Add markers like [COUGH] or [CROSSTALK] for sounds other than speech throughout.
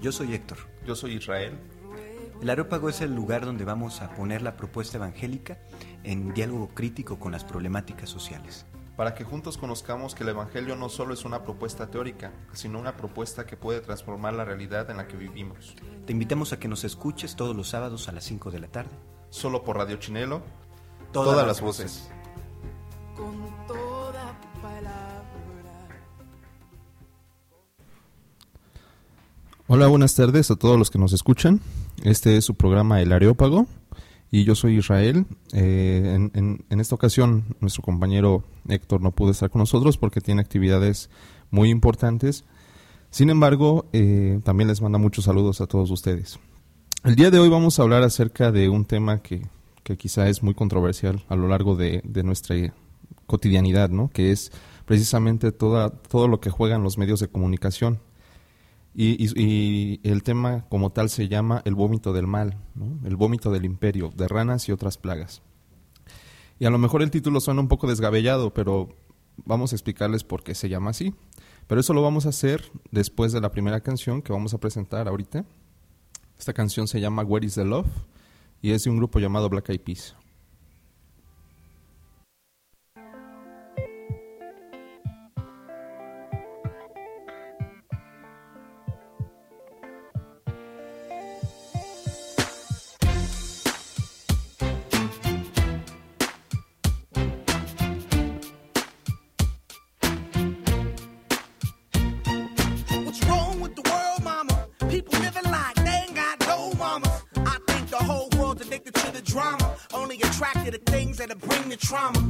Yo soy Héctor. Yo soy Israel. El Areópago es el lugar donde vamos a poner la propuesta evangélica en diálogo crítico con las problemáticas sociales. Para que juntos conozcamos que el Evangelio no solo es una propuesta teórica, sino una propuesta que puede transformar la realidad en la que vivimos. Te invitamos a que nos escuches todos los sábados a las 5 de la tarde. Solo por Radio Chinelo, Todas, todas, las las voces. Hola, buenas tardes a todos los que nos escuchan. Este es su programa El Areópago y yo soy Israel. Eh, en, en- en esta ocasión nuestro compañero Héctor no pudo estar con nosotros porque tiene actividades muy importantes. Sin embargo, eh, también les manda muchos saludos a todos ustedes. El día de hoy vamos a hablar acerca de un tema que, que quizá es muy controversial a lo largo de, de nuestra cotidianidad, ¿no? que es precisamente toda, todo lo que juegan los medios de comunicación. Y, el tema como tal se llama el vómito del mal, el vómito del imperio, de ranas y otras plagas. Y a lo mejor el título suena un poco desgabellado, pero vamos a explicarles por qué se llama así. Pero eso lo vamos a hacer después de la primera canción que vamos a presentar ahorita. Esta canción se llama Where is the Love y es de un grupo llamado Black Eyed Peas. Trauma.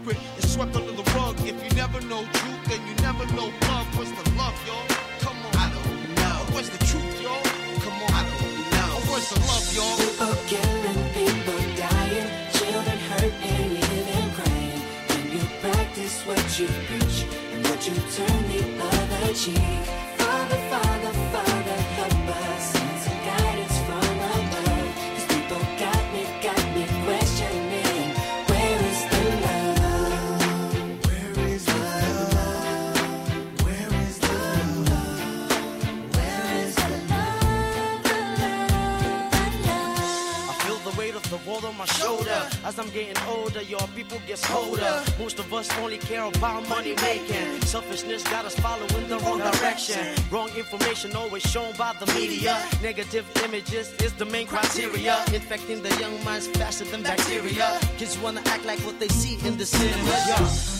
Secret, it's swept under the rug. If you never know truth, then you never know love. What's the love, y'all? Come on. I don't know. What's the truth, y'all? Come on. I don't know. What's the love, y'all? People killing, people dying, children hurt and you crying. When you practice what you preach and what you turn the other cheek. Shoulder. As I'm getting older, your people get colder. Most of us only care about money making. Selfishness got us following the wrong direction. Wrong information always shown by the media. Negative images is the main criteria. Infecting the young minds faster than bacteria. Kids wanna act like what they see in the cinema. Yeah.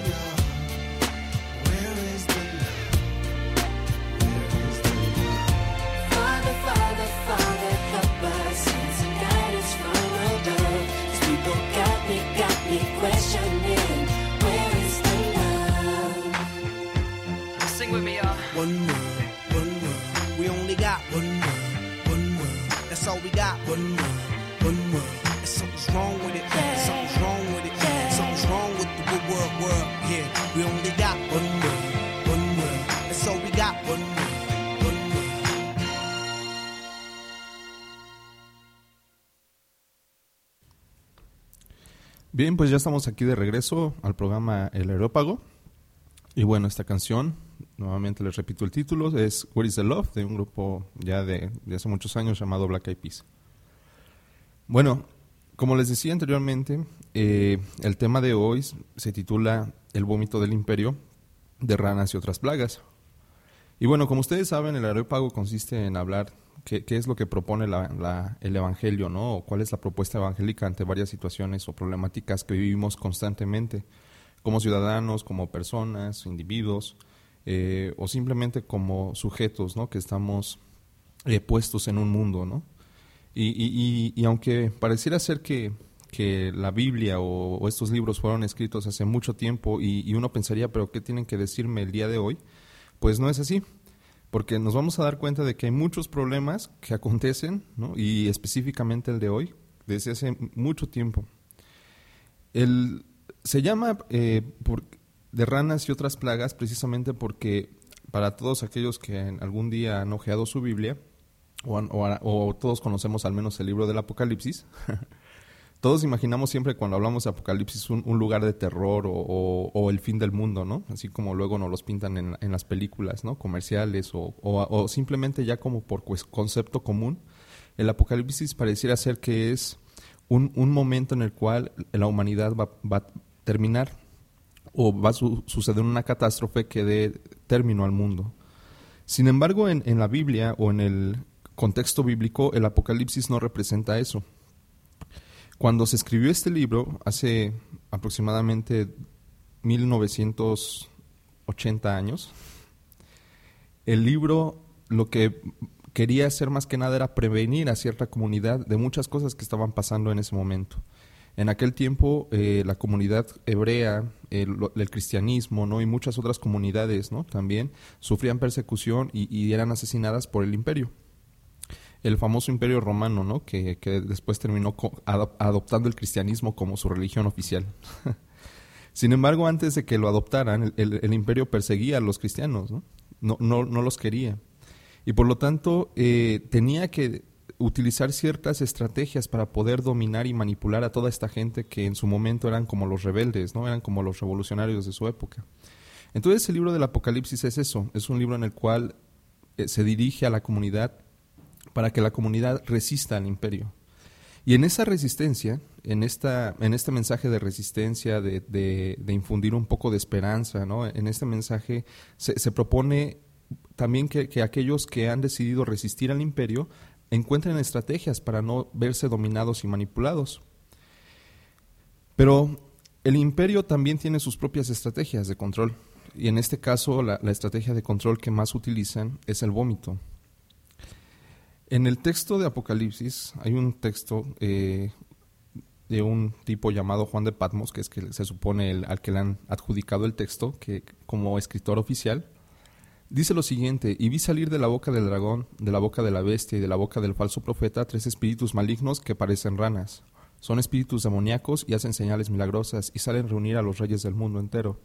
Bien, pues ya estamos aquí de regreso al programa El Aerópago. Y bueno, esta canción, nuevamente les repito el título, es Where is the Love, de un grupo ya de, hace muchos años llamado Black Eyed Peas. Bueno, como les decía anteriormente, eh, el tema de hoy se titula El vómito del imperio de ranas y otras plagas. Y bueno, como ustedes saben, el aerópago consiste en hablar qué, es lo que propone la- la- el Evangelio, ¿no? Cuál es la propuesta evangélica ante varias situaciones o problemáticas que vivimos constantemente, como ciudadanos, como personas, individuos, eh, o simplemente como sujetos, ¿no? Que estamos eh, puestos en un mundo, ¿no? Y, aunque pareciera ser que, que la Biblia o, estos libros fueron escritos hace mucho tiempo y uno pensaría, pero ¿qué tienen que decirme el día de hoy? Pues no es así, porque nos vamos a dar cuenta de que hay muchos problemas que acontecen, ¿no? y específicamente el de hoy, desde hace mucho tiempo. El, se llama eh, por- de ranas y otras plagas precisamente porque para todos aquellos que algún día han ojeado su Biblia, o todos conocemos al menos el libro del Apocalipsis, [LAUGHS] todos imaginamos siempre cuando hablamos de Apocalipsis un, lugar de terror o, el fin del mundo, ¿no? Así como luego nos los pintan en, en las películas, ¿no? Comerciales o, simplemente ya como por concepto común. El Apocalipsis pareciera ser que es un, momento en el cual la humanidad va, a terminar o va a su- suceder una catástrofe que dé término al mundo. Sin embargo, en la Biblia o en el contexto bíblico, el Apocalipsis no representa eso. Cuando se escribió este libro, hace aproximadamente 1980 años, el libro lo que quería hacer más que nada era prevenir a cierta comunidad de muchas cosas que estaban pasando en ese momento. En aquel tiempo, eh, la comunidad hebrea, el, cristianismo, ¿no? y muchas otras comunidades, ¿no? También sufrían persecución y eran asesinadas por el imperio. El famoso imperio romano, ¿no? Que, que después terminó adoptando el cristianismo como su religión oficial. [LAUGHS] Sin embargo, antes de que lo adoptaran, el, imperio perseguía a los cristianos, ¿no? No, no, no los quería. Y por lo tanto, eh, tenía que utilizar ciertas estrategias para poder dominar y manipular a toda esta gente que en su momento eran como los rebeldes, ¿no? Eran como los revolucionarios de su época. Entonces, el libro del Apocalipsis es eso, es un libro en el cual eh, se dirige a la comunidad para que la comunidad resista al imperio. Y en esa resistencia, en, esta, en este mensaje de resistencia, de, infundir un poco de esperanza, ¿no? en este mensaje se, propone también que, que aquellos que han decidido resistir al imperio encuentren estrategias para no verse dominados y manipulados. Pero el imperio también tiene sus propias estrategias de control. Y en este caso, la, la estrategia de control que más utilizan es el vómito. En el texto de Apocalipsis hay un texto eh, de un tipo llamado Juan de Patmos, que es que se supone el, al que le han adjudicado el texto, que como escritor oficial, dice lo siguiente, y vi salir de la boca del dragón, de la boca de la bestia y de la boca del falso profeta tres espíritus malignos que parecen ranas. Son espíritus demoníacos y hacen señales milagrosas y salen reunir a los reyes del mundo entero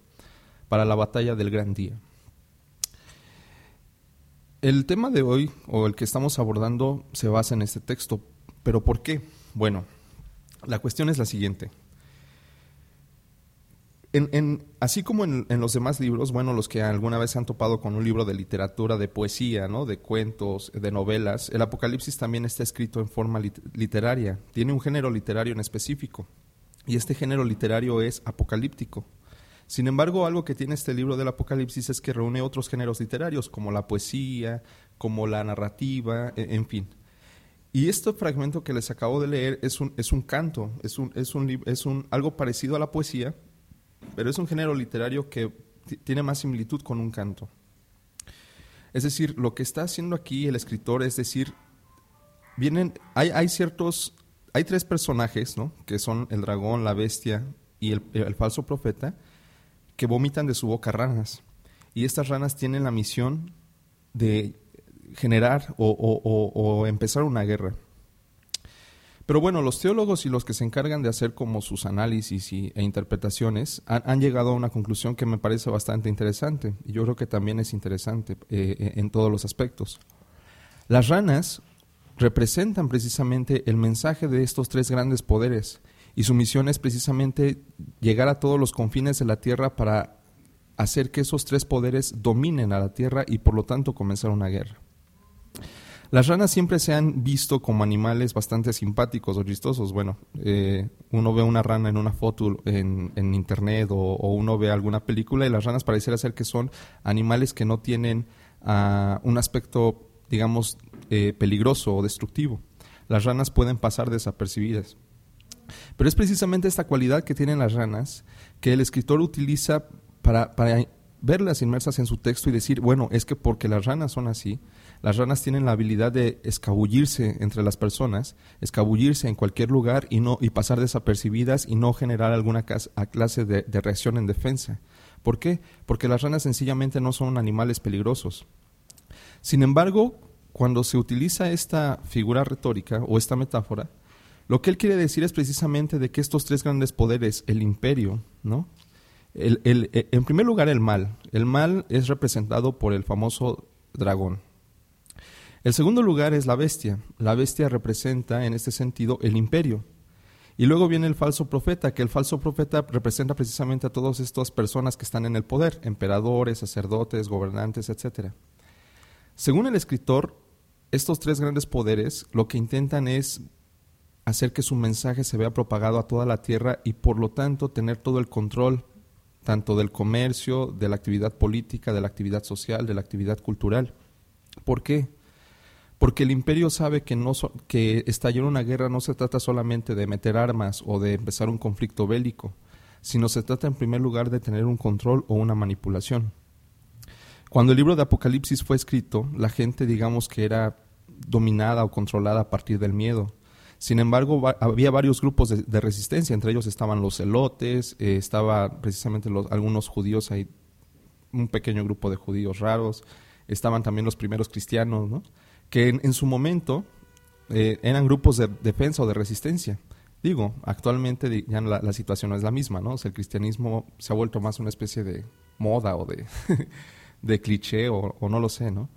para la batalla del gran día. El tema de hoy, o el que estamos abordando, se basa en este texto. ¿Pero por qué? Bueno, la cuestión es la siguiente. En, en- así como en, los demás libros, bueno, los que alguna vez se han topado con un libro de literatura, de poesía, ¿no? de cuentos, de novelas, el Apocalipsis también está escrito en forma lit- literaria. Tiene un género literario en específico. Y este género literario es apocalíptico. Sin embargo, algo que tiene este libro del Apocalipsis es que reúne otros géneros literarios, como la poesía, como la narrativa, e- en fin. Y este fragmento que les acabo de leer es un, es un canto, es, un, es, un, es un, algo parecido a la poesía, pero es un género literario que ti- tiene más similitud con un canto. Es decir, lo que está haciendo aquí el escritor es decir, vienen, hay, hay ciertos, hay tres personajes, ¿no? Que son el dragón, la bestia y el, el falso profeta, que vomitan de su boca ranas. y estas ranas tienen la misión de generar o, o- o- empezar una guerra. Pero bueno, los teólogos y los que se encargan de hacer como sus análisis y- e interpretaciones han, llegado a una conclusión que me parece bastante interesante y yo creo que también es interesante eh, en todos los aspectos. Las ranas representan precisamente el mensaje de estos tres grandes poderes y su misión es precisamente llegar a todos los confines de la tierra para hacer que esos tres poderes dominen a la tierra y por lo tanto comenzar una guerra. Las ranas siempre se han visto como animales bastante simpáticos o chistosos. Bueno, eh, uno ve una rana en una foto en, internet o, o uno ve alguna película y las ranas pareciera ser que son animales que no tienen ah, un aspecto, digamos, eh, peligroso o destructivo. Las ranas pueden pasar desapercibidas. Pero es precisamente esta cualidad que tienen las ranas que el escritor utiliza para, para verlas inmersas en su texto y decir, bueno, es que porque las ranas son así, las ranas tienen la habilidad de escabullirse entre las personas, escabullirse en cualquier lugar y, no, y pasar desapercibidas y no generar alguna clase de, de reacción en defensa. ¿Por qué? Porque las ranas sencillamente no son animales peligrosos. Sin embargo, cuando se utiliza esta figura retórica o esta metáfora, lo que él quiere decir es precisamente de que estos tres grandes poderes, el imperio, ¿no? El- el- eh, en primer lugar, el mal. El mal es representado por el famoso dragón. El segundo lugar es la bestia. La bestia representa, en este sentido, el imperio. Y luego viene el falso profeta, que el falso profeta representa precisamente a todas estas personas que están en el poder, emperadores, sacerdotes, gobernantes, etc. Según el escritor, estos tres grandes poderes lo que intentan es hacer que su mensaje se vea propagado a toda la tierra y por lo tanto tener todo el control tanto del comercio, de la actividad política, de la actividad social, de la actividad cultural. ¿Por qué? Porque el imperio sabe que, no so- que estallar una guerra no se trata solamente de meter armas o de empezar un conflicto bélico, sino se trata en primer lugar de tener un control o una manipulación. Cuando el libro de Apocalipsis fue escrito, la gente digamos que era dominada o controlada a partir del miedo. Sin embargo, había varios grupos de, resistencia, entre ellos estaban los celotes, eh, estaba precisamente los, algunos judíos ahí, un pequeño grupo de judíos raros, estaban también los primeros cristianos, ¿no? que en, su momento eh, eran grupos de defensa o de resistencia. Digo, actualmente ya la, situación no es la misma, ¿no? O sea, el cristianismo se ha vuelto más una especie de moda o de, [LAUGHS] de cliché o, o no lo sé, ¿no?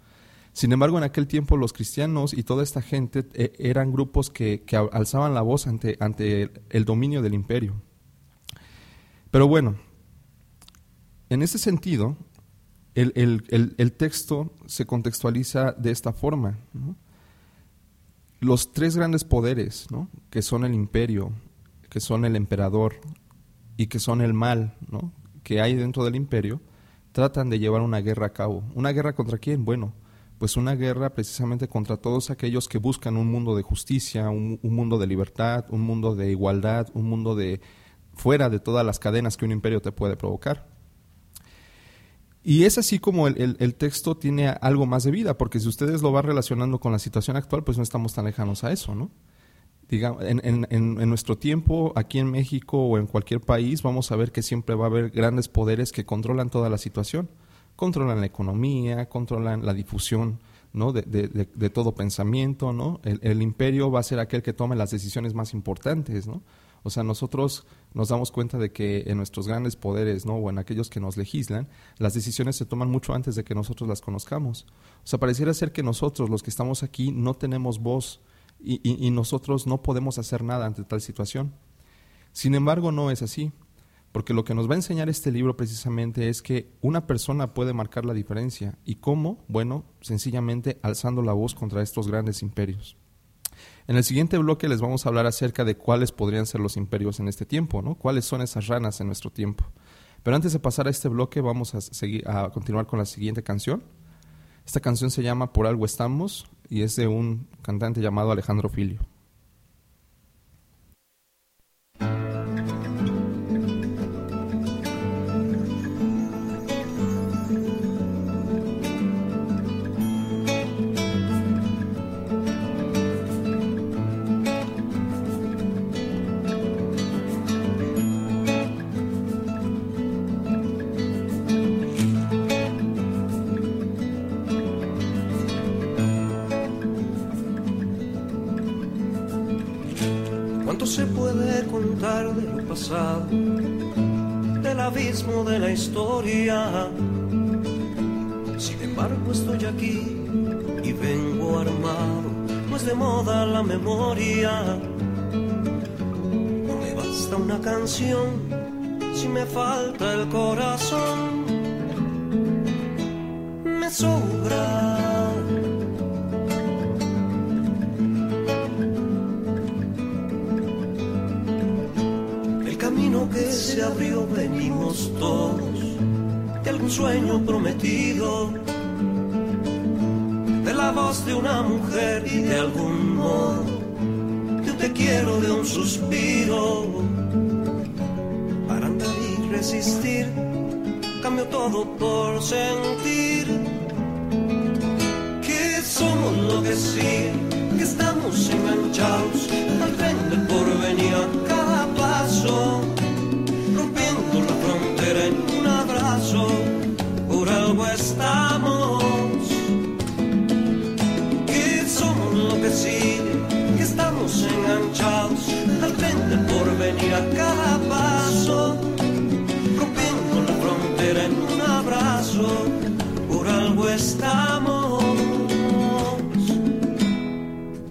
Sin embargo, en aquel tiempo los cristianos y toda esta gente eh, eran grupos que, que al- alzaban la voz ante, ante el, dominio del imperio. Pero bueno, en ese sentido, el, el- texto se contextualiza de esta forma. Los tres grandes poderes, ¿no? que son el imperio, que son el emperador y que son el mal ¿no? que hay dentro del imperio, tratan de llevar una guerra a cabo. ¿Una guerra contra quién? Bueno, pues una guerra precisamente contra todos aquellos que buscan un mundo de justicia, un, un mundo de libertad, un mundo de igualdad, un mundo de fuera de todas las cadenas que un imperio te puede provocar. Y es así como el, el- texto tiene algo más de vida, porque si ustedes lo van relacionando con la situación actual, pues no estamos tan lejanos a eso, ¿no? Digamos, en- en nuestro tiempo, aquí en México o en cualquier país, vamos a ver que siempre va a haber grandes poderes que controlan toda la situación. Controlan la economía, controlan la difusión de, todo pensamiento. ¿no? El, imperio va a ser aquel que tome las decisiones más importantes. ¿no? O sea, nosotros nos damos cuenta de que en nuestros grandes poderes, ¿no? O en aquellos que nos legislan, las decisiones se toman mucho antes de que nosotros las conozcamos. O sea, pareciera ser que nosotros, los que estamos aquí, no tenemos voz y nosotros no podemos hacer nada ante tal situación. Sin embargo, no es así. Porque lo que nos va a enseñar este libro precisamente es que una persona puede marcar la diferencia. ¿Y cómo? Bueno, sencillamente alzando la voz contra estos grandes imperios. En el siguiente bloque les vamos a hablar acerca de cuáles podrían ser los imperios en este tiempo, ¿no? Cuáles son esas ranas en nuestro tiempo. Pero antes de pasar a este bloque, vamos a, seguir, a continuar con la siguiente canción. Esta canción se llama Por algo estamos y es de un cantante llamado Alejandro Filio. Por algo estamos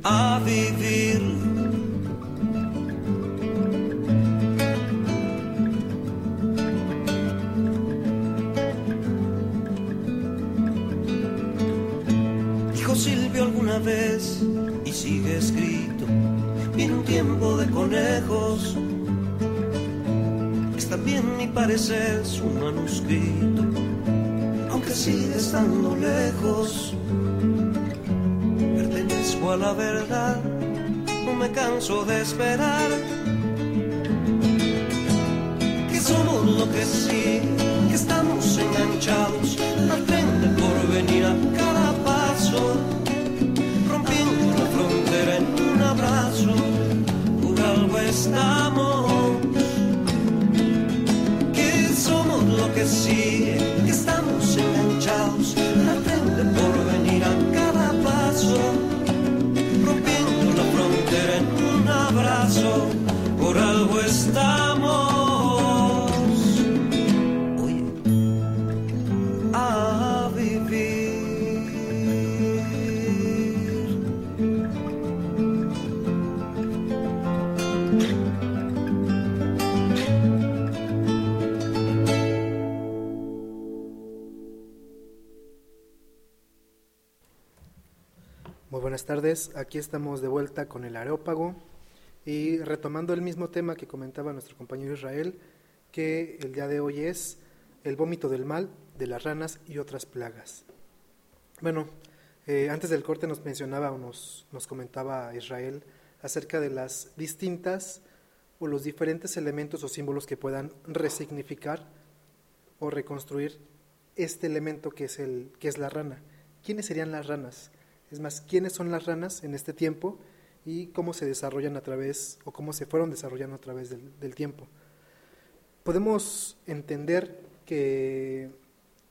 a vivir. Dijo Silvio alguna vez y sigue escrito. Viene un tiempo de conejos. Es también mi parecer su manuscrito, sigue estando lejos. Pertenezco a la verdad, no me canso de esperar. Que somos lo que sí, que estamos enganchados al tren del porvenir a cada paso, rompiendo la frontera en un abrazo, por algo estamos. Que somos lo que sí, que estamos al tren del porvenir a cada paso, rompiendo la frontera en un abrazo, por algo estamos. Tardes, aquí estamos de vuelta con el areópago y retomando el mismo tema que comentaba nuestro compañero Israel, que el día de hoy es el vómito del mal, de las ranas y otras plagas. Bueno, eh, antes del corte nos mencionaba o nos, nos comentaba Israel acerca de las distintas o los diferentes elementos o símbolos que puedan resignificar o reconstruir este elemento que es, el, que es la rana. ¿Quiénes serían las ranas? Es más, ¿quiénes son las ranas en este tiempo y cómo se desarrollan a través o cómo se fueron desarrollando a través del, del tiempo? Podemos entender que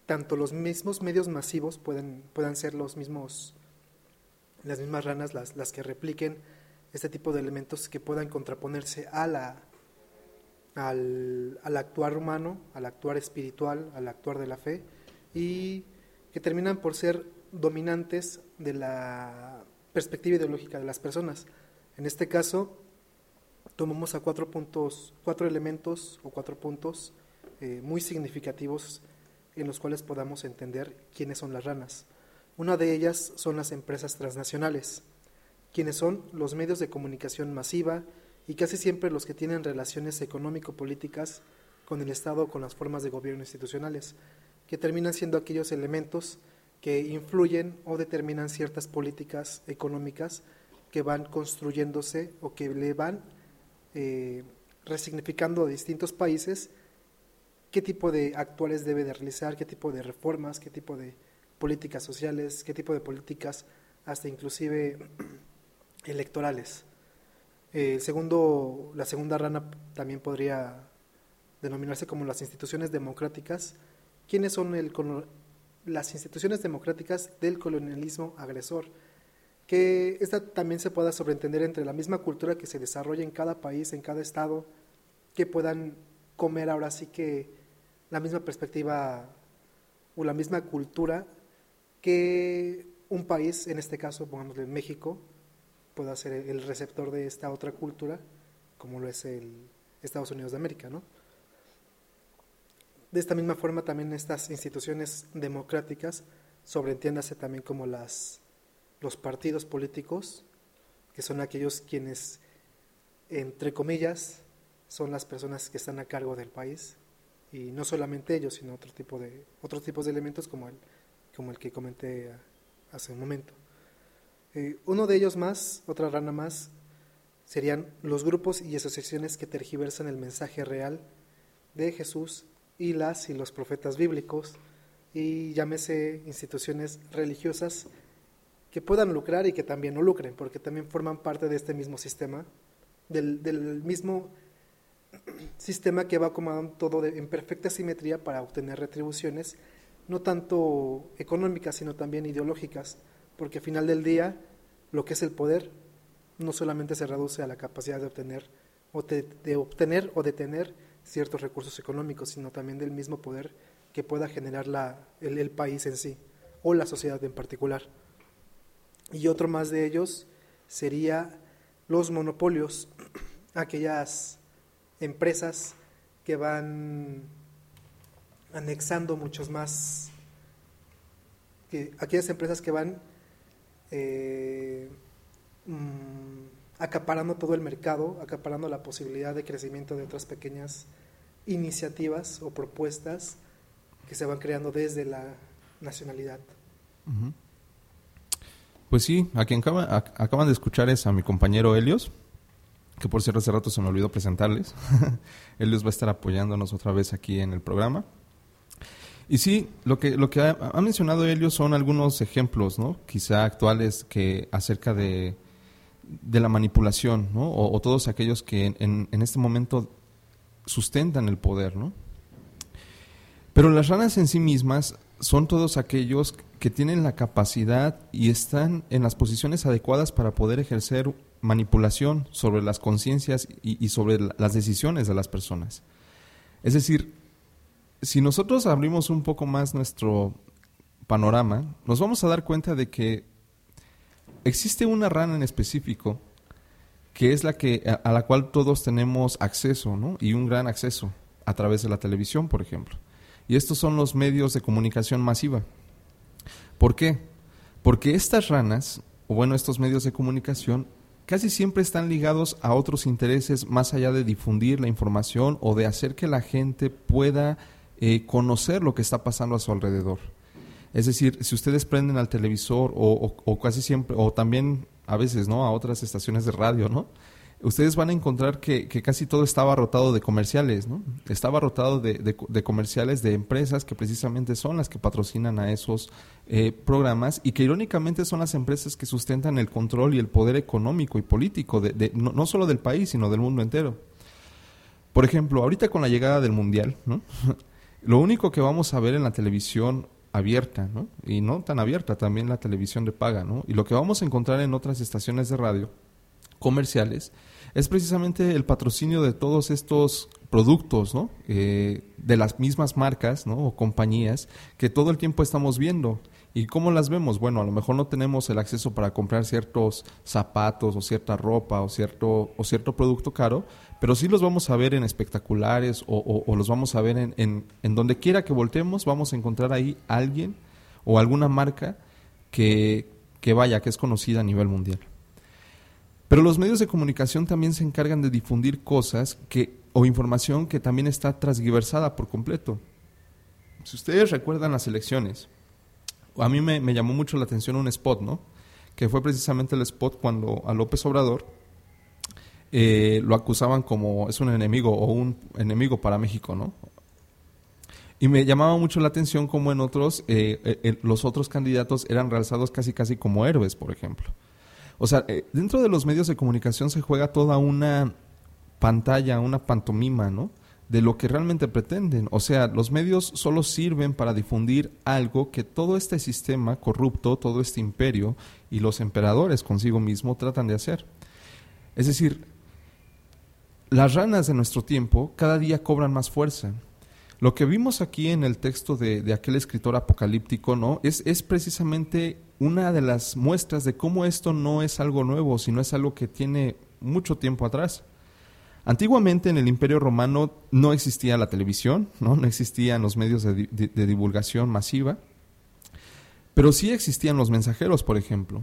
tanto los mismos medios masivos pueden, puedan ser los mismos, las mismas ranas las, las que repliquen este tipo de elementos que puedan contraponerse a la, al, al actuar humano, al actuar espiritual, al actuar de la fe, y que terminan por ser dominantes de la perspectiva ideológica de las personas. En este caso, tomamos a cuatro puntos, cuatro elementos o cuatro puntos eh, muy significativos en los cuales podamos entender quiénes son las ranas. Una de ellas son las empresas transnacionales, quienes son los medios de comunicación masiva y casi siempre los que tienen relaciones económico-políticas con el Estado o con las formas de gobierno institucionales, que terminan siendo aquellos elementos que influyen o determinan ciertas políticas económicas que van construyéndose o que le van eh, resignificando a distintos países qué tipo de actuales debe de realizar, qué tipo de reformas, qué tipo de políticas sociales, qué tipo de políticas hasta inclusive [CLEARS THROAT] electorales. Eh, segundo, la segunda rana también podría denominarse como las instituciones democráticas. ¿Quiénes son el, las instituciones democráticas del colonialismo agresor? que esta también se pueda sobreentender entre la misma cultura que se desarrolla en cada país, en cada estado, que puedan comer ahora sí que la misma perspectiva o la misma cultura que un país, en este caso, pongámosle México, pueda ser el receptor de esta otra cultura, como lo es el Estados Unidos de América, ¿no? De esta misma forma también estas instituciones democráticas sobreentiéndase también como las los partidos políticos, que son aquellos quienes, entre comillas, son las personas que están a cargo del país, y no solamente ellos, sino otro tipo de, otros tipos de elementos como el, como el que comenté hace un momento. Eh, uno de ellos más, otra rana más, serían los grupos y asociaciones que tergiversan el mensaje real de Jesús y las y los profetas bíblicos, y llámese instituciones religiosas que puedan lucrar y que también no lucren, porque también forman parte de este mismo sistema, del, del mismo [CLEARS THROAT] sistema que va acomodando todo en perfecta simetría para obtener retribuciones, no tanto económicas, sino también ideológicas, porque al final del día lo que es el poder no solamente se reduce a la capacidad de obtener o de, de obtener o de tener ciertos recursos económicos, sino también del mismo poder que pueda generar la, el, el país en sí o la sociedad en particular. Y otro más de ellos sería los monopolios, [CLEARS THROAT] aquellas empresas que van anexando muchos más, que, aquellas empresas que van eh, mm, acaparando todo el mercado, acaparando la posibilidad de crecimiento de otras pequeñas iniciativas o propuestas que se van creando desde la nacionalidad. Pues sí, a quien acaba- ac- acaban de escuchar es a mi compañero Helios, que por cierto hace rato se me olvidó presentarles. [LAUGHS] Helios va a estar apoyándonos otra vez aquí en el programa. Y sí, lo que, lo que ha, ha mencionado Helios son algunos ejemplos, ¿no? Quizá actuales que acerca de, de la manipulación, ¿no? O, todos aquellos que en, este momento sustentan el poder, ¿no? Pero las ranas en sí mismas son todos aquellos que tienen la capacidad y están en las posiciones adecuadas para poder ejercer manipulación sobre las conciencias y, sobre la- las decisiones de las personas. Es decir, si nosotros abrimos un poco más nuestro panorama, nos vamos a dar cuenta de que existe una rana en específico que es la que a, la cual todos tenemos acceso, ¿no? Y un gran acceso a través de la televisión, por ejemplo. Y estos son los medios de comunicación masiva. ¿Por qué? Porque estas ranas, o bueno, estos medios de comunicación, casi siempre están ligados a otros intereses más allá de difundir la información o de hacer que la gente pueda eh, conocer lo que está pasando a su alrededor. Es decir, si ustedes prenden al televisor o, casi siempre, o también a veces, ¿no? A otras estaciones de radio, ¿no? Ustedes van a encontrar que, casi todo está abarrotado de comerciales, ¿no? Está abarrotado de, comerciales de empresas que precisamente son las que patrocinan a esos eh, programas y que irónicamente son las empresas que sustentan el control y el poder económico y político, de, de- no, no solo del país, sino del mundo entero. Por ejemplo, ahorita con la llegada del Mundial, ¿no? [LAUGHS] Lo único que vamos a ver en la televisión abierta, ¿no? Y no tan abierta, también la televisión de paga, ¿no? Y lo que vamos a encontrar en otras estaciones de radio comerciales es precisamente el patrocinio de todos estos productos, ¿no? Eh, de las mismas marcas, ¿no? O compañías que todo el tiempo estamos viendo. ¿Y cómo las vemos? Bueno, a lo mejor no tenemos el acceso para comprar ciertos zapatos o cierta ropa o cierto, o cierto producto caro, pero sí los vamos a ver en espectaculares o, los vamos a ver en, en, en donde quiera que voltemos, vamos a encontrar ahí alguien o alguna marca que, que vaya, que es conocida a nivel mundial. Pero los medios de comunicación también se encargan de difundir cosas que, o información que también está transgiversada por completo. Si ustedes recuerdan las elecciones, a mí me, llamó mucho la atención un spot, ¿no? Que fue precisamente el spot cuando a López Obrador eh, lo acusaban como es un enemigo o un enemigo para México, ¿no? Y me llamaba mucho la atención como en otros, eh, eh, los otros candidatos eran realzados casi casi como héroes, por ejemplo. O sea, eh, dentro de los medios de comunicación se juega toda una pantalla, una pantomima, ¿no? De lo que realmente pretenden. O sea, los medios solo sirven para difundir algo que todo este sistema corrupto, todo este imperio y los emperadores consigo mismo tratan de hacer. Es decir, las ranas de nuestro tiempo cada día cobran más fuerza. Lo que vimos aquí en el texto de, de aquel escritor apocalíptico, ¿no? Es, es precisamente una de las muestras de cómo esto no es algo nuevo, sino es algo que tiene mucho tiempo atrás. Antiguamente en el Imperio Romano no existía la televisión, no, no existían los medios de, di- de- de divulgación masiva, pero sí existían los mensajeros, por ejemplo.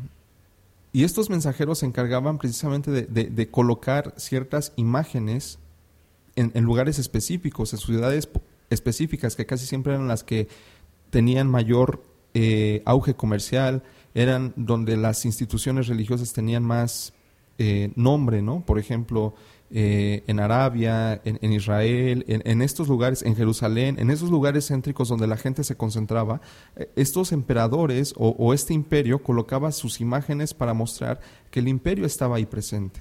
Y estos mensajeros se encargaban precisamente de, colocar ciertas imágenes en, lugares específicos, en ciudades específicas, que casi siempre eran las que tenían mayor eh, auge comercial, eran donde las instituciones religiosas tenían más eh, nombre, ¿no? Por ejemplo, eh, en Arabia, en, Israel, en, estos lugares, en Jerusalén, en esos lugares céntricos donde la gente se concentraba, eh, estos emperadores o, este imperio colocaba sus imágenes para mostrar que el imperio estaba ahí presente.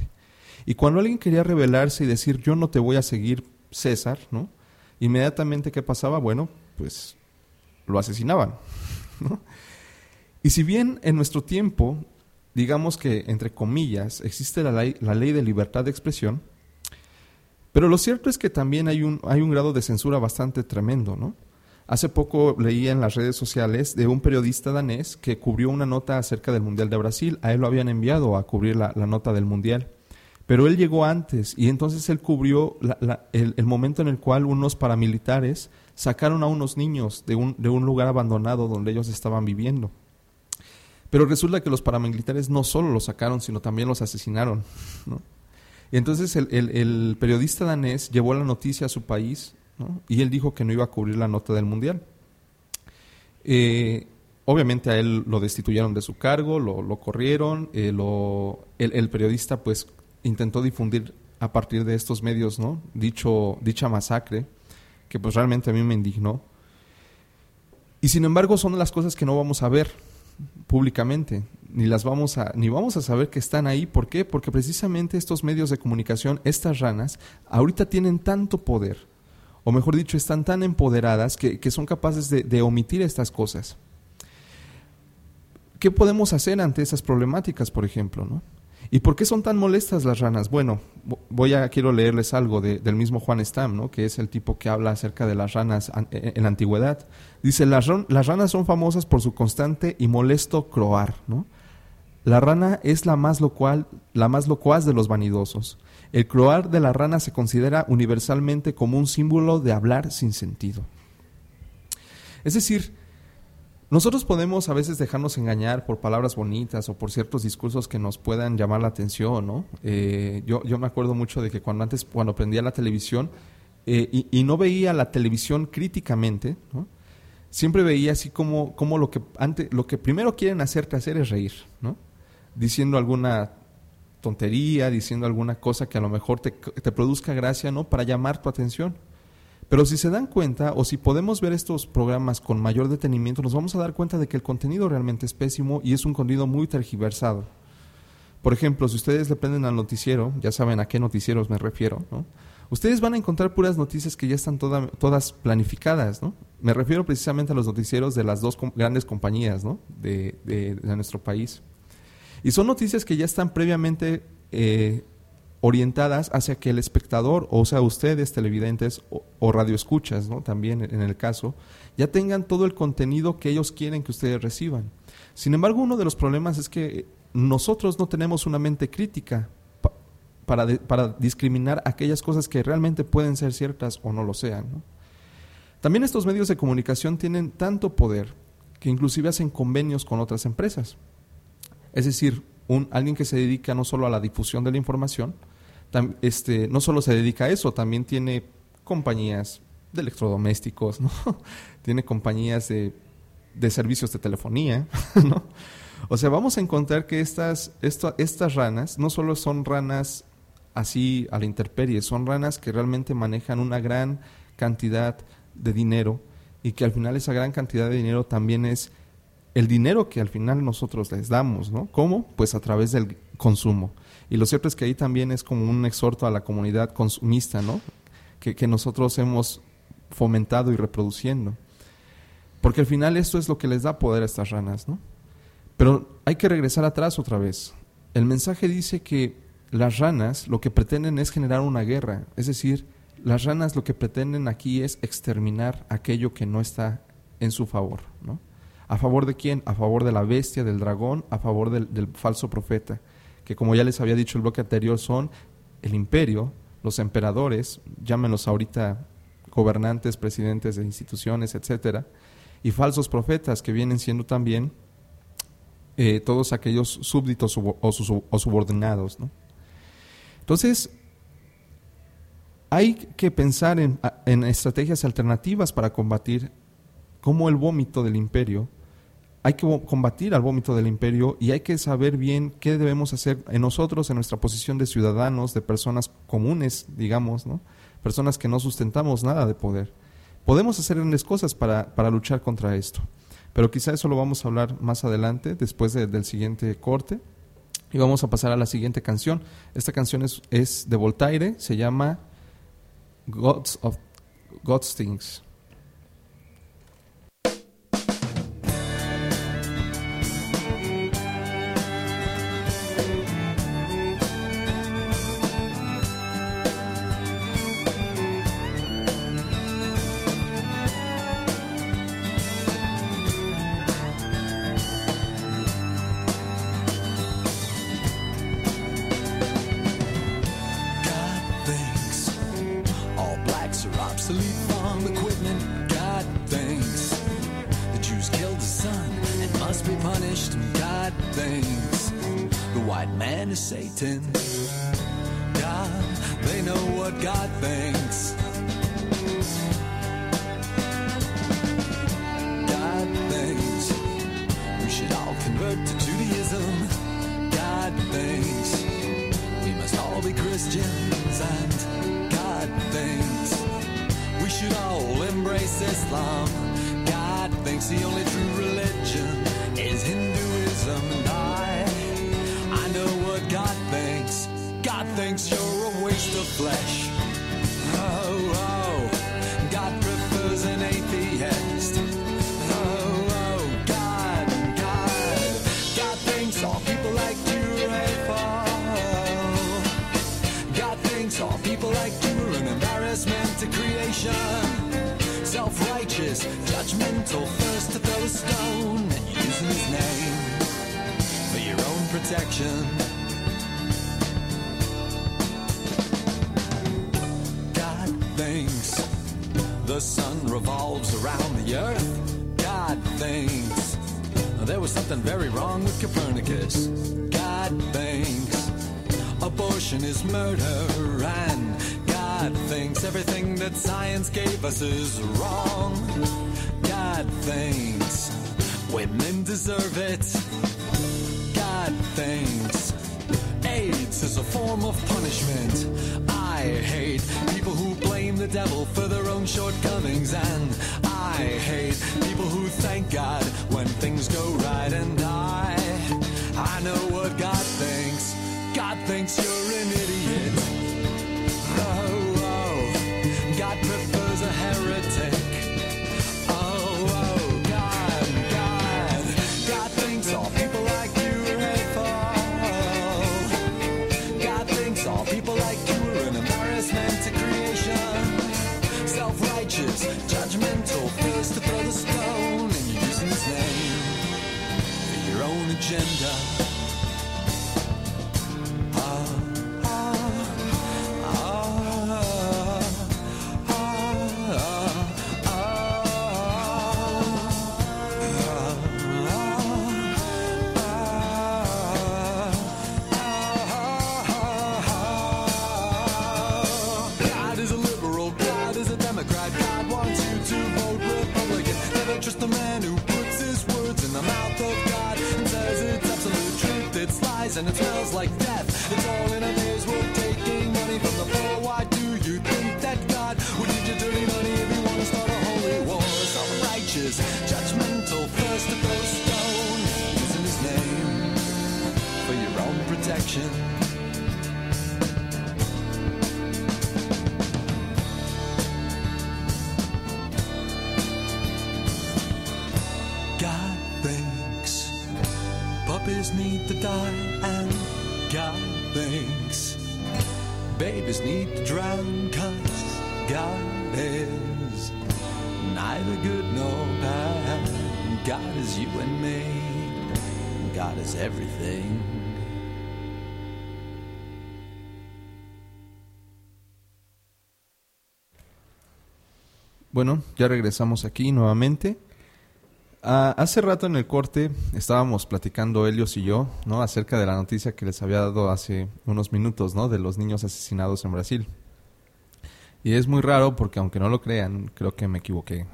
Y cuando alguien quería rebelarse y decir yo no te voy a seguir, César, ¿no? Inmediatamente, ¿qué pasaba? Bueno, pues lo asesinaban. [LAUGHS] ¿no? Y si bien en nuestro tiempo, digamos que, entre comillas, existe la ley de libertad de expresión, pero lo cierto es que también hay un, hay un grado de censura bastante tremendo, ¿no? Hace poco leía en las redes sociales de un periodista danés que cubrió una nota acerca del Mundial de Brasil. A él lo habían enviado a cubrir la, nota del Mundial. Pero él llegó antes y entonces él cubrió el, el momento en el cual unos paramilitares sacaron a unos niños de un, de un lugar abandonado donde ellos estaban viviendo. Pero resulta que los paramilitares no solo los sacaron, sino también los asesinaron. ¿no? Y entonces el, periodista danés llevó la noticia a su país y él dijo que no iba a cubrir la nota del mundial. Eh, obviamente a él lo destituyeron de su cargo, lo, lo corrieron, eh, lo, el, el periodista pues intentó difundir a partir de estos medios, ¿no? Dicho, dicha masacre, que pues realmente a mí me indignó. Y sin embargo son las cosas que no vamos a ver públicamente, ni las vamos a, ni vamos a saber que están ahí. ¿Por qué? Porque precisamente estos medios de comunicación, estas ranas, ahorita tienen tanto poder, o mejor dicho, están tan empoderadas que, que son capaces de, omitir estas cosas. ¿Qué podemos hacer ante esas problemáticas, por ejemplo? ¿no? ¿Y por qué son tan molestas las ranas? Bueno, vo- voy a quiero leerles algo de- del mismo Juan Stam, ¿no? que es el tipo que habla acerca de las ranas an- en la antigüedad. Dice, las, las ranas son famosas por su constante y molesto croar. ¿no? La rana es la más, locual, la más locuaz de los vanidosos. El croar de la rana se considera universalmente como un símbolo de hablar sin sentido. Es decir, nosotros podemos a veces dejarnos engañar por palabras bonitas o por ciertos discursos que nos puedan llamar la atención, ¿no? Eh, yo, yo me acuerdo mucho de que cuando antes, cuando prendía la televisión eh, y, no veía la televisión críticamente, ¿no? Siempre veía así como, como lo que antes, lo que primero quieren hacerte hacer es reír, ¿no? Diciendo alguna tontería, diciendo alguna cosa que a lo mejor te, te produzca gracia, ¿no? Para llamar tu atención. Pero si se dan cuenta o si podemos ver estos programas con mayor detenimiento, nos vamos a dar cuenta de que el contenido realmente es pésimo y es un contenido muy tergiversado. Por ejemplo, si ustedes le prenden al noticiero, ya saben a qué noticieros me refiero, ¿no? Ustedes van a encontrar puras noticias que ya están toda- todas planificadas, ¿no? Me refiero precisamente a los noticieros de las dos grandes compañías, de nuestro país. Y son noticias que ya están previamente eh, orientadas hacia que el espectador, o sea, ustedes televidentes o, o radioescuchas, ¿no? También en el caso, ya tengan todo el contenido que ellos quieren que ustedes reciban. Sin embargo, uno de los problemas es que nosotros no tenemos una mente crítica pa- para, para discriminar aquellas cosas que realmente pueden ser ciertas o no lo sean. ¿no? También estos medios de comunicación tienen tanto poder que inclusive hacen convenios con otras empresas. Es decir, un, alguien que se dedica no solo a la difusión de la información, este, no solo se dedica a eso, también tiene compañías de electrodomésticos, [LAUGHS] ¿no? tiene compañías de, de servicios de telefonía, [LAUGHS] ¿no? O sea, vamos a encontrar que estas, estas ranas no solo son ranas así a la intemperie, son ranas que realmente manejan una gran cantidad de dinero y que al final esa gran cantidad de dinero también es el dinero que al final nosotros les damos, ¿no? ¿Cómo? Pues a través del consumo. Y lo cierto es que ahí también es como un exhorto a la comunidad consumista, ¿no? que, nosotros hemos fomentado y reproduciendo. Porque al final esto es lo que les da poder a estas ranas, ¿no? Pero hay que regresar atrás otra vez. El mensaje dice que las ranas lo que pretenden es generar una guerra, es decir, las ranas lo que pretenden aquí es exterminar aquello que no está en su favor, ¿no? ¿A favor de quién? A favor de la bestia, del dragón, a favor del falso profeta, que como ya les había dicho el bloque anterior son el imperio, los emperadores, llámenlos ahorita gobernantes, presidentes de instituciones, etcétera, y falsos profetas que vienen siendo también eh, todos aquellos súbditos o, su- o subordinados. ¿no? Entonces, hay que pensar en, en estrategias alternativas para combatir como el vómito del imperio. Hay que combatir al vómito del imperio y hay que saber bien qué debemos hacer en nosotros, en nuestra posición de ciudadanos, de personas comunes, digamos, ¿no? personas que no sustentamos nada de poder. Podemos hacer grandes cosas para, para luchar contra esto, pero quizá eso lo vamos a hablar más adelante, después de- del siguiente corte. Y vamos a pasar a la siguiente canción. Esta canción es, es de Voltaire, se llama Gods of God's Things. God thinks the white man is Satan. God, they know what God thinks. God thinks we should all convert to Judaism. God thinks we must all be Christians and God thinks we should all embrace Islam. God thinks the only true first to throw a stone, using his name for your own protection. God thinks the sun revolves around the earth. God thinks there was something very wrong with Copernicus. God thinks abortion is murder, and God thinks everything that science gave us is wrong. God thinks women deserve it. God thinks AIDS is a form of punishment. I hate people who blame the devil for their own shortcomings, I lies and it smells like death. It's all in a maze. We're taking money from the poor. Why do you think that God would need your dirty money if you want to start a holy war? Self-righteous, judgmental, first to throw stone. Using his name for your own protection. God thinks puppies need to die. Need to drown cause God is neither good nor bad. God is you and me. Bueno, ya regresamos aquí nuevamente. Ah, hace rato en el corte estábamos platicando Helios y yo, ¿no? Acerca de la noticia que les había dado hace unos minutos, ¿no? De los niños asesinados en Brasil. Y es muy raro porque aunque no lo crean, creo que me equivoqué.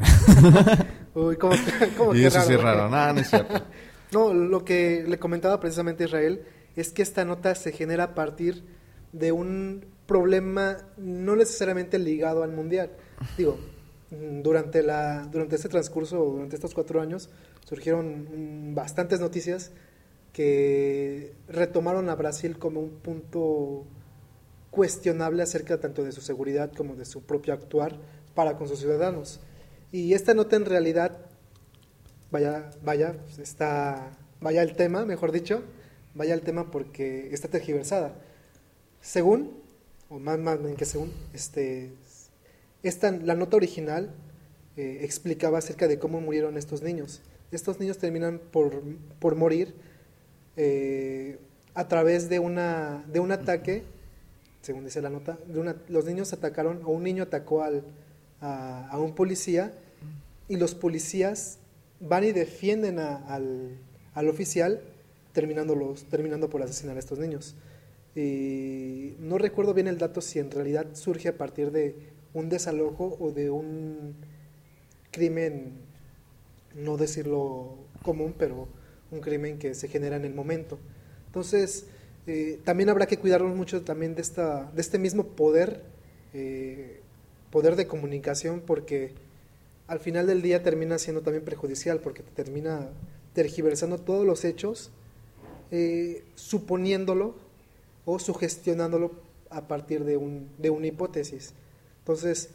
[LAUGHS] Uy, ¿cómo, cómo [LAUGHS] y que eso sí es raro? raro. Nada, no es cierto. [LAUGHS] No, lo que le comentaba precisamente Israel es que esta nota se genera a partir de un problema no necesariamente ligado al mundial. Digo, durante, la, durante este transcurso, durante estos cuatro años, surgieron mm, bastantes noticias que retomaron a Brasil como un punto cuestionable acerca tanto de su seguridad como de su propio actuar para con sus ciudadanos. Y esta nota en realidad vaya, vaya, está, vaya el tema, mejor dicho, vaya el tema porque está tergiversada. Según, o más, más bien que según, este, esta, la nota original eh, explicaba acerca de cómo murieron estos niños. Estos niños terminan por, por morir eh, a través de, una, de un ataque, según dice la nota, de una, los niños atacaron, o un niño atacó al, a, un policía y los policías van y defienden a- al, al oficial terminándolos, terminando por asesinar a estos niños. Y no recuerdo bien el dato si en realidad surge a partir de un desalojo o de un crimen, no decirlo común, pero un crimen que se genera en el momento. Entonces, eh, también habrá que cuidarnos mucho también de, esta, de este mismo poder, eh, poder de comunicación, porque al final del día termina siendo también perjudicial, porque te termina tergiversando todos los hechos, eh, suponiéndolo o sugestionándolo a partir de, un, de una hipótesis. Entonces,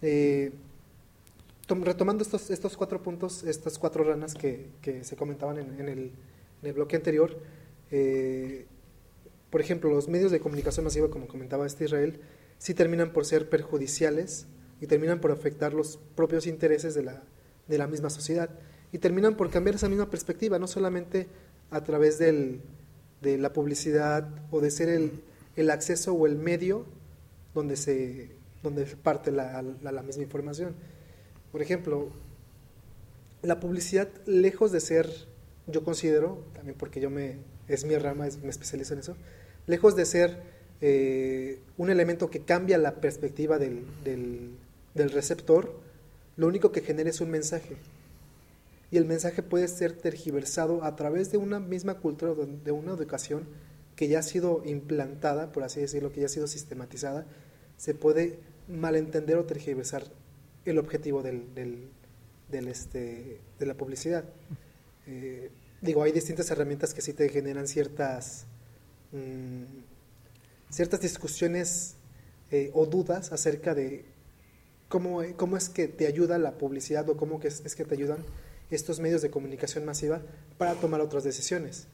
eh, tom- retomando estos, estos cuatro puntos, estas cuatro ranas que, se comentaban en, en el, en el bloque anterior, eh, por ejemplo, los medios de comunicación masiva, como comentaba este Israel, sí terminan por ser perjudiciales y terminan por afectar los propios intereses de la, de la misma sociedad. Y terminan por cambiar esa misma perspectiva, no solamente a través del, de la publicidad o de ser el, el acceso o el medio donde se donde parte la, la- misma información. Por ejemplo, la publicidad, lejos de ser, yo considero, también porque yo me, es mi rama, me especializo en eso, lejos de ser eh, un elemento que cambia la perspectiva del, del, del receptor, lo único que genera es un mensaje. Y el mensaje puede ser tergiversado a través de una misma cultura, de una educación que ya ha sido implantada, por así decirlo, que ya ha sido sistematizada, se puede malentender o tergiversar el objetivo del, del, este, de la publicidad. Eh, digo, hay distintas herramientas que sí te generan ciertas, mm, ciertas discusiones eh, o dudas acerca de cómo, cómo es que te ayuda la publicidad o cómo es que te ayudan estos medios de comunicación masiva para tomar otras decisiones.